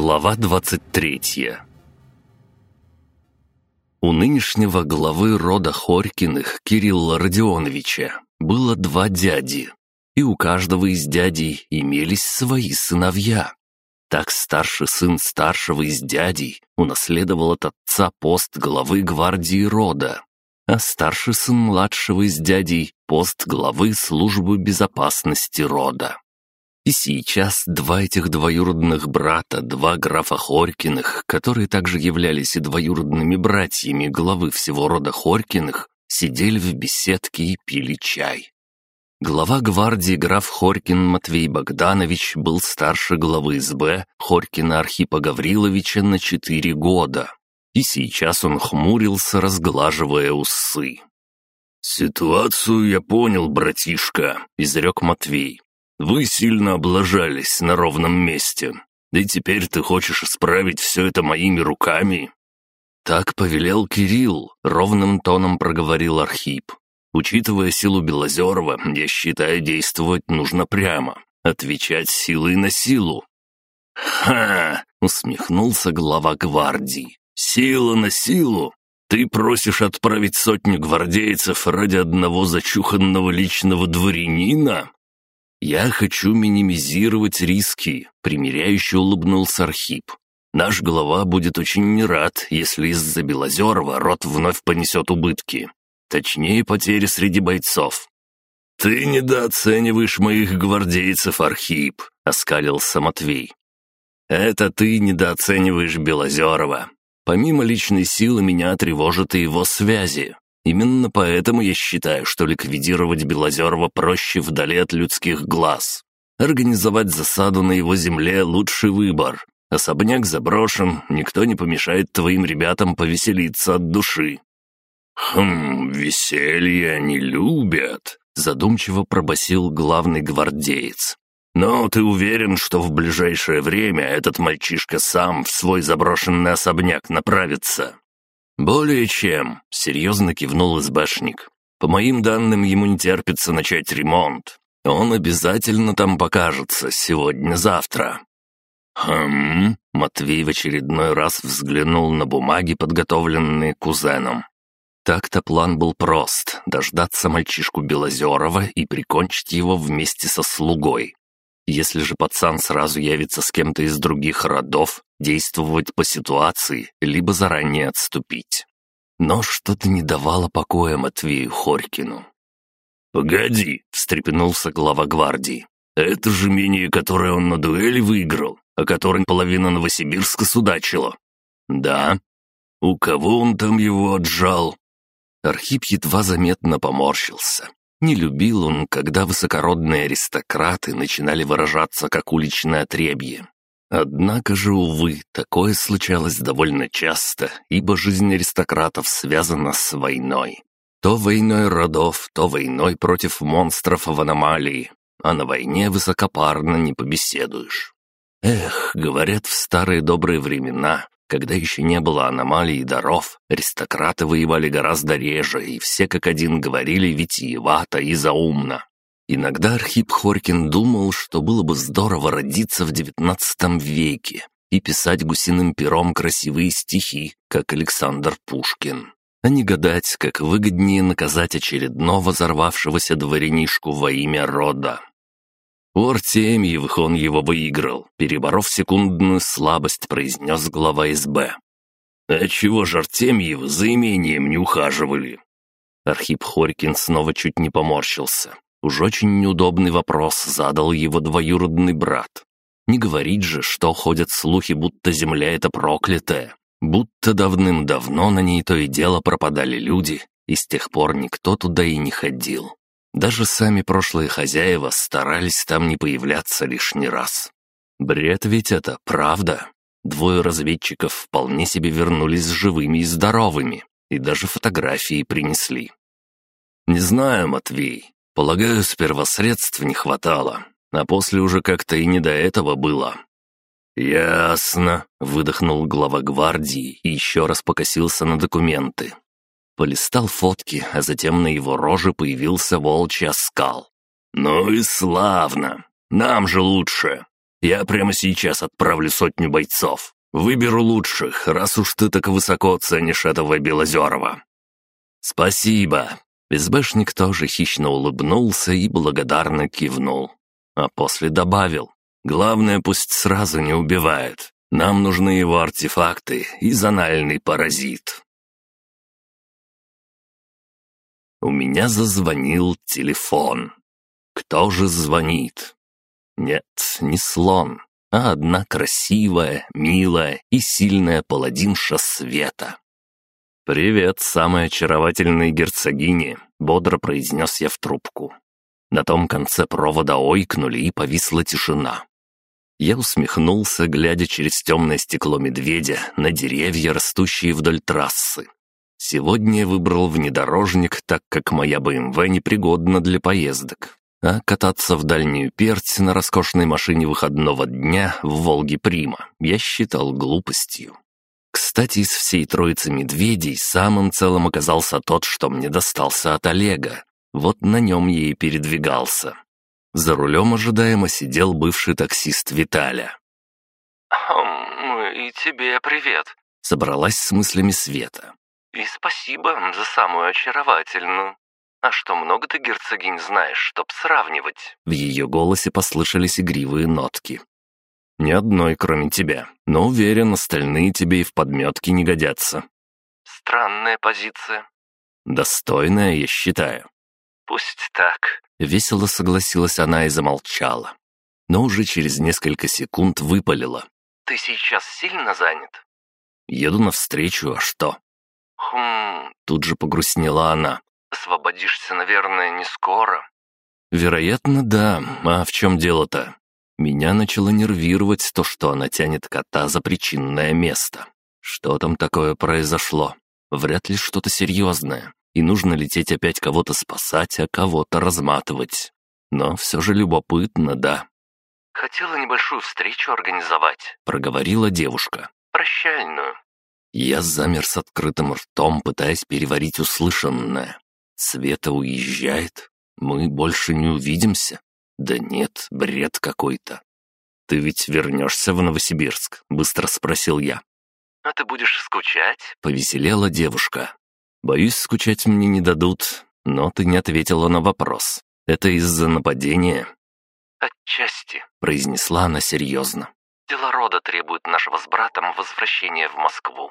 Глава 23 У нынешнего главы рода Хорькиных, Кирилла Родионовича, было два дяди, и у каждого из дядей имелись свои сыновья. Так старший сын старшего из дядей унаследовал от отца пост главы гвардии рода, а старший сын младшего из дядей — пост главы службы безопасности рода. И сейчас два этих двоюродных брата, два графа Хорькиных, которые также являлись и двоюродными братьями главы всего рода Хорькиных, сидели в беседке и пили чай. Глава гвардии граф Хорькин Матвей Богданович был старше главы СБ Хорькина Архипа Гавриловича на четыре года и сейчас он хмурился, разглаживая усы. «Ситуацию я понял, братишка», — изрек Матвей. «Вы сильно облажались на ровном месте, и теперь ты хочешь исправить все это моими руками?» «Так повелел Кирилл», — ровным тоном проговорил Архип. «Учитывая силу Белозерова, я считаю, действовать нужно прямо, отвечать силой на силу». «Ха!» — усмехнулся глава гвардии. Сила на силу. Ты просишь отправить сотню гвардейцев ради одного зачуханного личного дворянина? Я хочу минимизировать риски, примиряюще улыбнулся Архип. Наш глава будет очень не рад, если из-за Белозерова рот вновь понесет убытки. Точнее, потери среди бойцов. «Ты недооцениваешь моих гвардейцев, Архип», — оскалился Матвей. «Это ты недооцениваешь Белозерова. Помимо личной силы меня тревожат и его связи. Именно поэтому я считаю, что ликвидировать Белозерова проще вдали от людских глаз. Организовать засаду на его земле – лучший выбор. Особняк заброшен, никто не помешает твоим ребятам повеселиться от души». «Хм, веселье они любят», — задумчиво пробасил главный гвардеец. Но ты уверен, что в ближайшее время этот мальчишка сам в свой заброшенный особняк направится?» «Более чем», — серьезно кивнул избашник. «По моим данным, ему не терпится начать ремонт. Он обязательно там покажется сегодня-завтра». «Хм...» — Матвей в очередной раз взглянул на бумаги, подготовленные кузеном. Так-то план был прост — дождаться мальчишку Белозерова и прикончить его вместе со слугой. Если же пацан сразу явится с кем-то из других родов, действовать по ситуации, либо заранее отступить. Но что-то не давало покоя Матвею Хорькину. «Погоди», — встрепенулся глава гвардии. «Это же менее, которое он на дуэли выиграл, о которой половина Новосибирска судачила». «Да». «У кого он там его отжал?» Архип едва заметно поморщился. Не любил он, когда высокородные аристократы начинали выражаться как уличное отребье. Однако же, увы, такое случалось довольно часто, ибо жизнь аристократов связана с войной. То войной родов, то войной против монстров в аномалии, а на войне высокопарно не побеседуешь. Эх, говорят, в старые добрые времена когда еще не было аномалий и даров, аристократы воевали гораздо реже, и все как один говорили витиевато и заумно. Иногда Архип Хорькин думал, что было бы здорово родиться в девятнадцатом веке и писать гусиным пером красивые стихи, как Александр Пушкин, а не гадать, как выгоднее наказать очередного взорвавшегося дворянишку во имя рода. У Артемьевых он его выиграл, переборов секундную слабость, произнес глава СБ. «А чего же Артемьевы за имением не ухаживали?» Архип Хорькин снова чуть не поморщился. Уж очень неудобный вопрос задал его двоюродный брат. Не говорить же, что ходят слухи, будто земля эта проклятая, будто давным-давно на ней то и дело пропадали люди, и с тех пор никто туда и не ходил. Даже сами прошлые хозяева старались там не появляться лишний раз. Бред ведь это, правда. Двое разведчиков вполне себе вернулись живыми и здоровыми, и даже фотографии принесли. «Не знаю, Матвей. Полагаю, сперва средств не хватало, а после уже как-то и не до этого было». «Ясно», — выдохнул глава гвардии и еще раз покосился на документы. Полистал фотки, а затем на его роже появился волчий оскал. «Ну и славно! Нам же лучше! Я прямо сейчас отправлю сотню бойцов. Выберу лучших, раз уж ты так высоко ценишь этого Белозерова». «Спасибо». СБшник тоже хищно улыбнулся и благодарно кивнул. А после добавил. «Главное, пусть сразу не убивает. Нам нужны его артефакты и зональный паразит». У меня зазвонил телефон. Кто же звонит? Нет, не слон, а одна красивая, милая и сильная паладинша света. «Привет, самой очаровательной герцогине», — бодро произнес я в трубку. На том конце провода ойкнули, и повисла тишина. Я усмехнулся, глядя через темное стекло медведя на деревья, растущие вдоль трассы. Сегодня я выбрал внедорожник, так как моя БМВ непригодна для поездок. А кататься в дальнюю перть на роскошной машине выходного дня в «Волге Прима» я считал глупостью. Кстати, из всей троицы медведей самым целым оказался тот, что мне достался от Олега. Вот на нем я и передвигался. За рулем ожидаемо сидел бывший таксист Виталя. «Хм, «И тебе привет», — собралась с мыслями Света. И спасибо за самую очаровательную. А что, много ты герцогинь знаешь, чтоб сравнивать?» В ее голосе послышались игривые нотки. «Ни одной, кроме тебя. Но уверен, остальные тебе и в подметке не годятся». «Странная позиция». «Достойная, я считаю». «Пусть так», — весело согласилась она и замолчала. Но уже через несколько секунд выпалила. «Ты сейчас сильно занят?» «Еду навстречу, а что?» «Хм...» Тут же погрустнела она. «Освободишься, наверное, не скоро». «Вероятно, да. А в чем дело-то?» Меня начало нервировать то, что она тянет кота за причинное место. Что там такое произошло? Вряд ли что-то серьезное. И нужно лететь опять кого-то спасать, а кого-то разматывать. Но все же любопытно, да. «Хотела небольшую встречу организовать», — проговорила девушка. «Прощальную». Я замер с открытым ртом, пытаясь переварить услышанное. Света уезжает? Мы больше не увидимся? Да нет, бред какой-то. «Ты ведь вернешься в Новосибирск?» — быстро спросил я. «А ты будешь скучать?» — повеселела девушка. «Боюсь, скучать мне не дадут, но ты не ответила на вопрос. Это из-за нападения?» «Отчасти», — произнесла она серьезно. Дела рода требуют нашего с братом возвращения в Москву».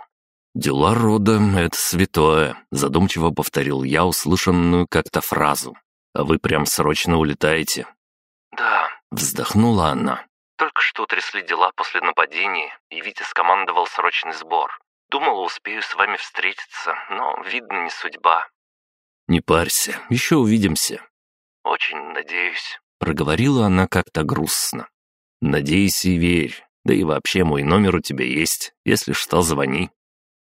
«Дела рода — это святое», — задумчиво повторил я услышанную как-то фразу. «А вы прям срочно улетаете?» Вздохнула она. «Только что трясли дела после нападения, и Витя скомандовал срочный сбор. Думала, успею с вами встретиться, но, видно, не судьба». «Не парься, еще увидимся». «Очень надеюсь», — проговорила она как-то грустно. «Надейся и верь. Да и вообще мой номер у тебя есть. Если что, звони».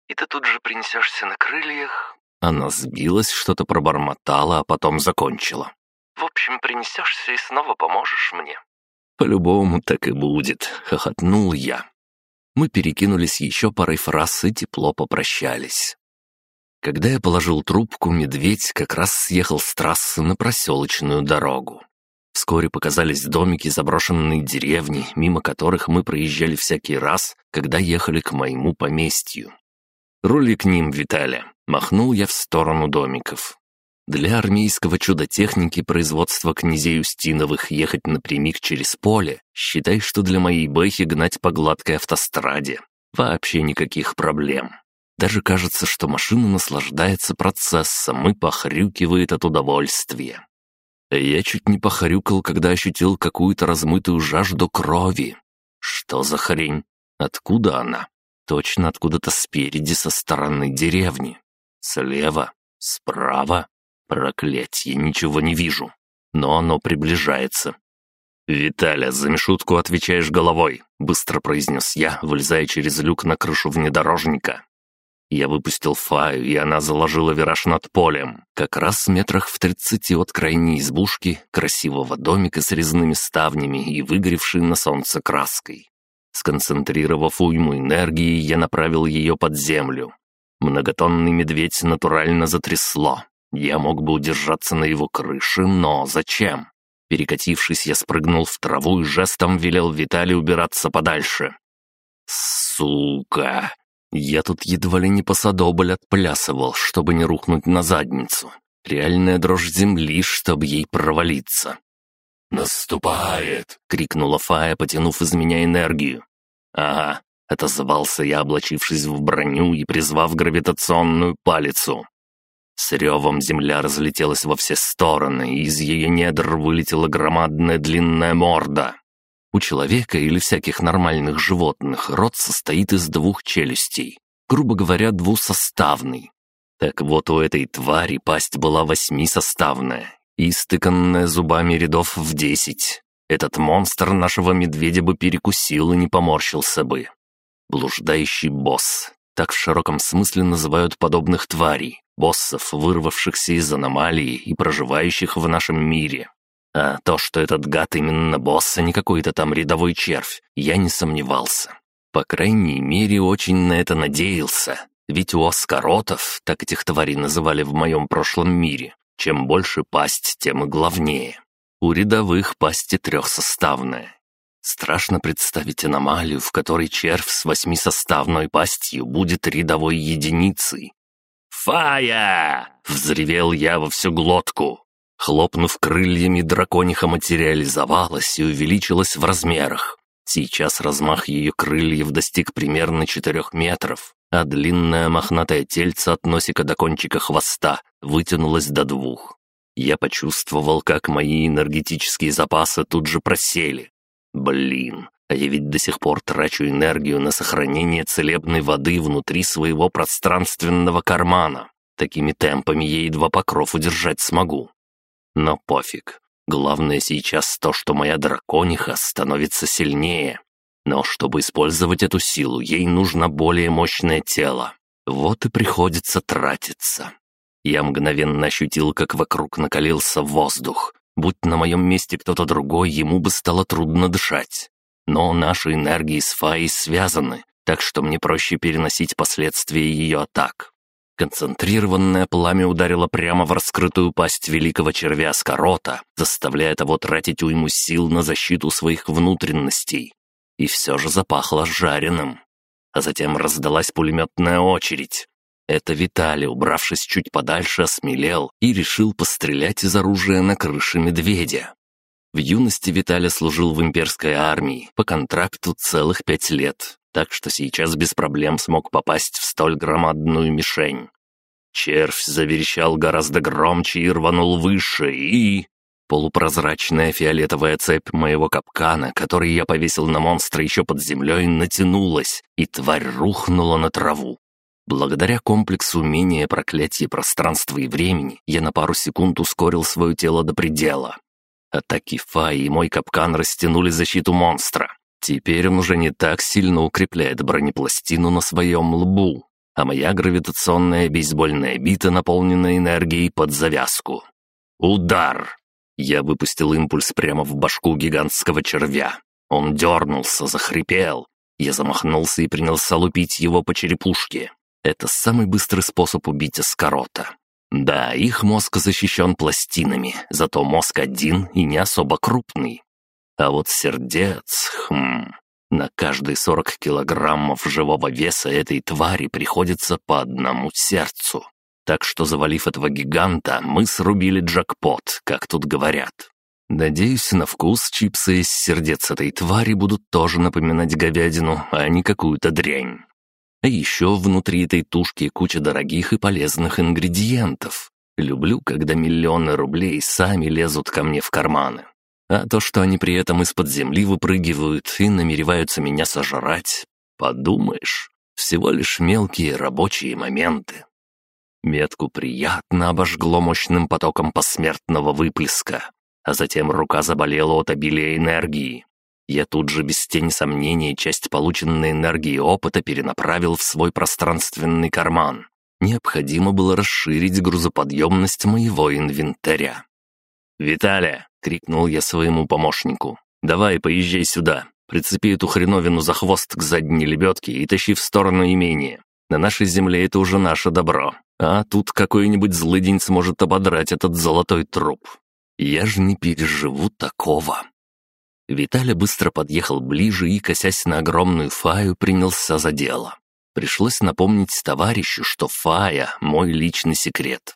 «И ты тут же принесешься на крыльях?» Она сбилась, что-то пробормотала, а потом закончила. «В общем, принесешься и снова поможешь мне». «По-любому так и будет», — хохотнул я. Мы перекинулись еще парой фраз и тепло попрощались. Когда я положил трубку, медведь как раз съехал с трассы на проселочную дорогу. Вскоре показались домики заброшенной деревни, мимо которых мы проезжали всякий раз, когда ехали к моему поместью. «Рули к ним, Виталя!» — махнул я в сторону домиков. Для армейского чудо-техники производства князей Устиновых ехать напрямик через поле, считай, что для моей бэхи гнать по гладкой автостраде. Вообще никаких проблем. Даже кажется, что машина наслаждается процессом и похрюкивает от удовольствия. Я чуть не похрюкал, когда ощутил какую-то размытую жажду крови. Что за хрень? Откуда она? Точно откуда-то спереди, со стороны деревни. Слева? Справа? Проклятье, ничего не вижу. Но оно приближается. «Виталя, за мишутку отвечаешь головой», — быстро произнес я, вылезая через люк на крышу внедорожника. Я выпустил Фаю, и она заложила вираж над полем, как раз в метрах в тридцати от крайней избушки, красивого домика с резными ставнями и выгоревшей на солнце краской. Сконцентрировав уйму энергии, я направил ее под землю. Многотонный медведь натурально затрясло. Я мог бы удержаться на его крыше, но зачем? Перекатившись, я спрыгнул в траву и жестом велел Виталию убираться подальше. «Сука!» Я тут едва ли не посадобль отплясывал, чтобы не рухнуть на задницу. Реальная дрожь земли, чтобы ей провалиться. «Наступает!» — крикнула Фая, потянув из меня энергию. «Ага», — отозвался я, облачившись в броню и призвав гравитационную палицу. С ревом земля разлетелась во все стороны, и из ее недр вылетела громадная длинная морда. У человека или всяких нормальных животных рот состоит из двух челюстей, грубо говоря, двусоставный. Так вот, у этой твари пасть была восьмисоставная и стыканная зубами рядов в десять. Этот монстр нашего медведя бы перекусил и не поморщился бы. Блуждающий босс. Так в широком смысле называют подобных тварей, боссов, вырвавшихся из аномалии и проживающих в нашем мире. А то, что этот гад именно босс, а не какой-то там рядовой червь, я не сомневался. По крайней мере, очень на это надеялся. Ведь у оскаротов, так этих тварей называли в моем прошлом мире, чем больше пасть, тем и главнее. У рядовых пасти трехсоставная. Страшно представить аномалию, в которой червь с восьмисоставной пастью будет рядовой единицей. «Фая!» — взревел я во всю глотку. Хлопнув крыльями, дракониха материализовалась и увеличилась в размерах. Сейчас размах ее крыльев достиг примерно четырех метров, а длинное мохнатое тельце от носика до кончика хвоста вытянулось до двух. Я почувствовал, как мои энергетические запасы тут же просели. Блин, а я ведь до сих пор трачу энергию на сохранение целебной воды внутри своего пространственного кармана. Такими темпами я едва покров удержать смогу. Но пофиг. Главное сейчас то, что моя дракониха становится сильнее. Но чтобы использовать эту силу, ей нужно более мощное тело. Вот и приходится тратиться. Я мгновенно ощутил, как вокруг накалился воздух. Будь на моем месте кто-то другой, ему бы стало трудно дышать. Но наши энергии с Фаей связаны, так что мне проще переносить последствия ее атак. Концентрированное пламя ударило прямо в раскрытую пасть великого червя Скорота, заставляя того тратить уйму сил на защиту своих внутренностей. И все же запахло жареным. А затем раздалась пулеметная очередь. Это Виталий, убравшись чуть подальше, осмелел и решил пострелять из оружия на крыше медведя. В юности Виталий служил в имперской армии по контракту целых пять лет так что сейчас без проблем смог попасть в столь громадную мишень. Червь заверещал гораздо громче и рванул выше, и... Полупрозрачная фиолетовая цепь моего капкана, который я повесил на монстра еще под землей, натянулась, и тварь рухнула на траву. Благодаря комплексу умения проклятия пространства и времени я на пару секунд ускорил свое тело до предела. Атаки Фа и мой капкан растянули защиту монстра. Теперь он уже не так сильно укрепляет бронепластину на своем лбу, а моя гравитационная бейсбольная бита наполнена энергией под завязку. Удар! Я выпустил импульс прямо в башку гигантского червя. Он дернулся, захрипел. Я замахнулся и принялся лупить его по черепушке. Это самый быстрый способ убить эскорота. Да, их мозг защищен пластинами, зато мозг один и не особо крупный. А вот сердец, хм... На каждые 40 килограммов живого веса этой твари приходится по одному сердцу. Так что, завалив этого гиганта, мы срубили джекпот, как тут говорят. Надеюсь, на вкус чипсы из сердец этой твари будут тоже напоминать говядину, а не какую-то дрянь. А еще внутри этой тушки куча дорогих и полезных ингредиентов. Люблю, когда миллионы рублей сами лезут ко мне в карманы. А то, что они при этом из-под земли выпрыгивают и намереваются меня сожрать, подумаешь, всего лишь мелкие рабочие моменты. Метку приятно обожгло мощным потоком посмертного выплеска, а затем рука заболела от обилия энергии. Я тут же без тени сомнения часть полученной энергии опыта перенаправил в свой пространственный карман. Необходимо было расширить грузоподъемность моего инвентаря. «Виталя!» — крикнул я своему помощнику. «Давай, поезжай сюда. Прицепи эту хреновину за хвост к задней лебедке и тащи в сторону имения. На нашей земле это уже наше добро. А тут какой-нибудь злыдень сможет ободрать этот золотой труп. Я же не переживу такого. Виталя быстро подъехал ближе и, косясь на огромную фаю, принялся за дело. Пришлось напомнить товарищу, что фая — мой личный секрет.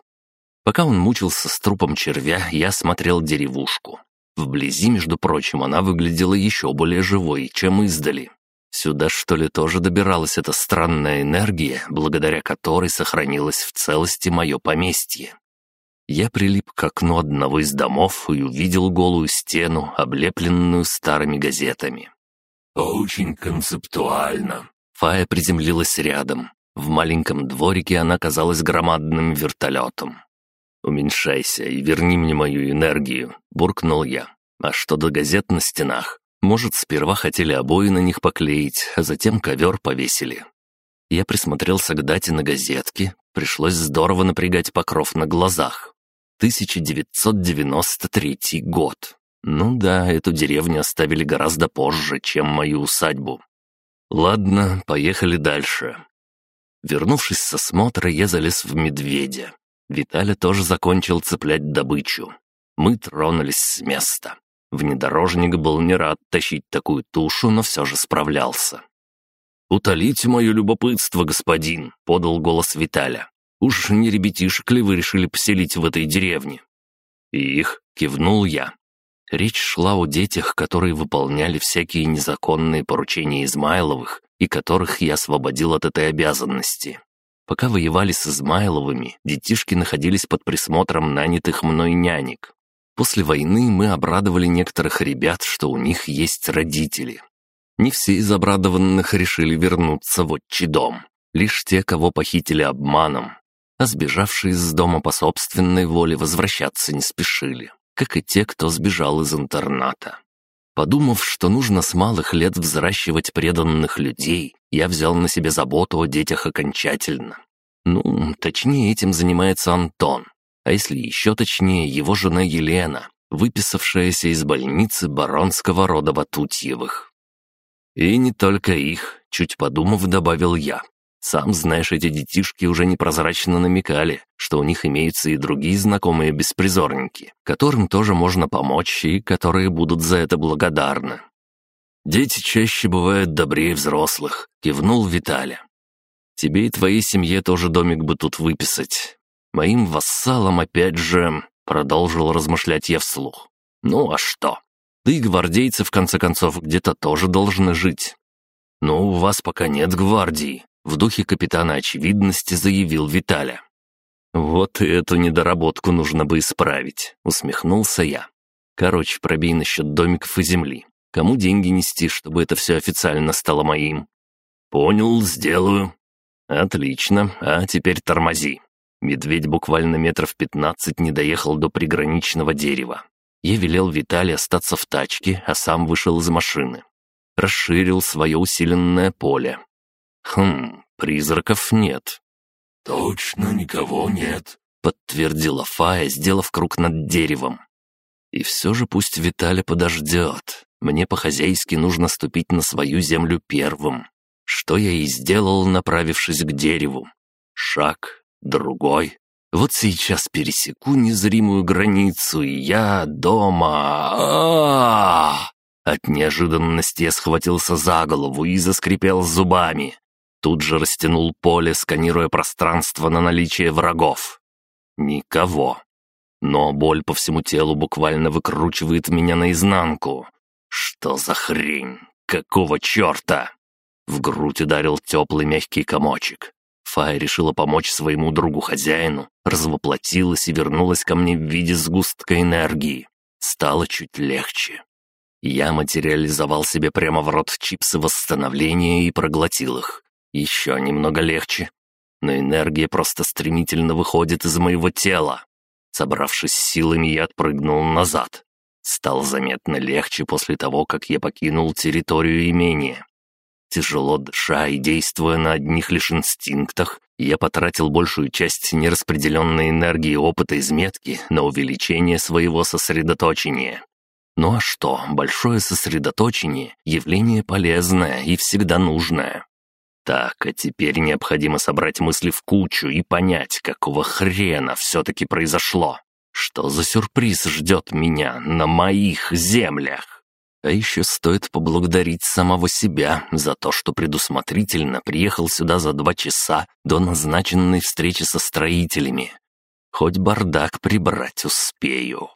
Пока он мучился с трупом червя, я смотрел деревушку. Вблизи, между прочим, она выглядела еще более живой, чем издали. Сюда, что ли, тоже добиралась эта странная энергия, благодаря которой сохранилось в целости мое поместье. Я прилип к окну одного из домов и увидел голую стену, облепленную старыми газетами. «Очень концептуально». Фая приземлилась рядом. В маленьком дворике она казалась громадным вертолетом. «Уменьшайся и верни мне мою энергию», — буркнул я. «А что до газет на стенах? Может, сперва хотели обои на них поклеить, а затем ковер повесили». Я присмотрелся к дате на газетке, пришлось здорово напрягать покров на глазах. 1993 год. Ну да, эту деревню оставили гораздо позже, чем мою усадьбу. Ладно, поехали дальше. Вернувшись со смотра, я залез в медведя. Виталя тоже закончил цеплять добычу. Мы тронулись с места. Внедорожник был не рад тащить такую тушу, но все же справлялся. «Утолите мое любопытство, господин», — подал голос Виталя. «Уж не ребятишек ли вы решили поселить в этой деревне?» «Их», — кивнул я. Речь шла о детях, которые выполняли всякие незаконные поручения Измайловых и которых я освободил от этой обязанности. Пока воевали с Измайловыми, детишки находились под присмотром нанятых мной нянек. После войны мы обрадовали некоторых ребят, что у них есть родители. Не все из обрадованных решили вернуться в отчий дом. Лишь те, кого похитили обманом. А сбежавшие из дома по собственной воле возвращаться не спешили, как и те, кто сбежал из интерната. Подумав, что нужно с малых лет взращивать преданных людей, я взял на себя заботу о детях окончательно. Ну, точнее, этим занимается Антон. А если еще точнее, его жена Елена, выписавшаяся из больницы баронского рода Ватутьевых. И не только их, чуть подумав, добавил я. Сам знаешь, эти детишки уже непрозрачно намекали, что у них имеются и другие знакомые беспризорники, которым тоже можно помочь и которые будут за это благодарны. «Дети чаще бывают добрее взрослых», — кивнул Виталя. «Тебе и твоей семье тоже домик бы тут выписать. Моим вассалам опять же...» — продолжил размышлять я вслух. «Ну а что? Да и гвардейцы, в конце концов, где-то тоже должны жить. Но у вас пока нет гвардии», — в духе капитана очевидности заявил Виталя. «Вот эту недоработку нужно бы исправить», — усмехнулся я. «Короче, пробей насчет домиков и земли. Кому деньги нести, чтобы это все официально стало моим?» «Понял, сделаю». «Отлично, а теперь тормози». Медведь буквально метров пятнадцать не доехал до приграничного дерева. Я велел Виталию остаться в тачке, а сам вышел из машины. Расширил свое усиленное поле. Хм, призраков нет. «Точно никого нет», — подтвердила Фая, сделав круг над деревом. И все же пусть Виталя подождет. Мне по-хозяйски нужно ступить на свою землю первым. Что я и сделал, направившись к дереву. Шаг, другой. Вот сейчас пересеку незримую границу, и я дома. А -а -а От неожиданности я схватился за голову и заскрипел зубами. Тут же растянул поле, сканируя пространство на наличие врагов. Никого. Но боль по всему телу буквально выкручивает меня наизнанку. Что за хрень? Какого черта? В грудь ударил теплый мягкий комочек. Фая решила помочь своему другу-хозяину, развоплотилась и вернулась ко мне в виде сгустка энергии. Стало чуть легче. Я материализовал себе прямо в рот чипсы восстановления и проглотил их. Еще немного легче. Но энергия просто стремительно выходит из моего тела. Собравшись силами, я отпрыгнул назад. Стало заметно легче после того, как я покинул территорию имения. Тяжело дыша и действуя на одних лишь инстинктах, я потратил большую часть нераспределенной энергии опыта из метки на увеличение своего сосредоточения. Ну а что, большое сосредоточение – явление полезное и всегда нужное. Так, а теперь необходимо собрать мысли в кучу и понять, какого хрена все-таки произошло. Что за сюрприз ждет меня на моих землях? А еще стоит поблагодарить самого себя за то, что предусмотрительно приехал сюда за два часа до назначенной встречи со строителями. Хоть бардак прибрать успею.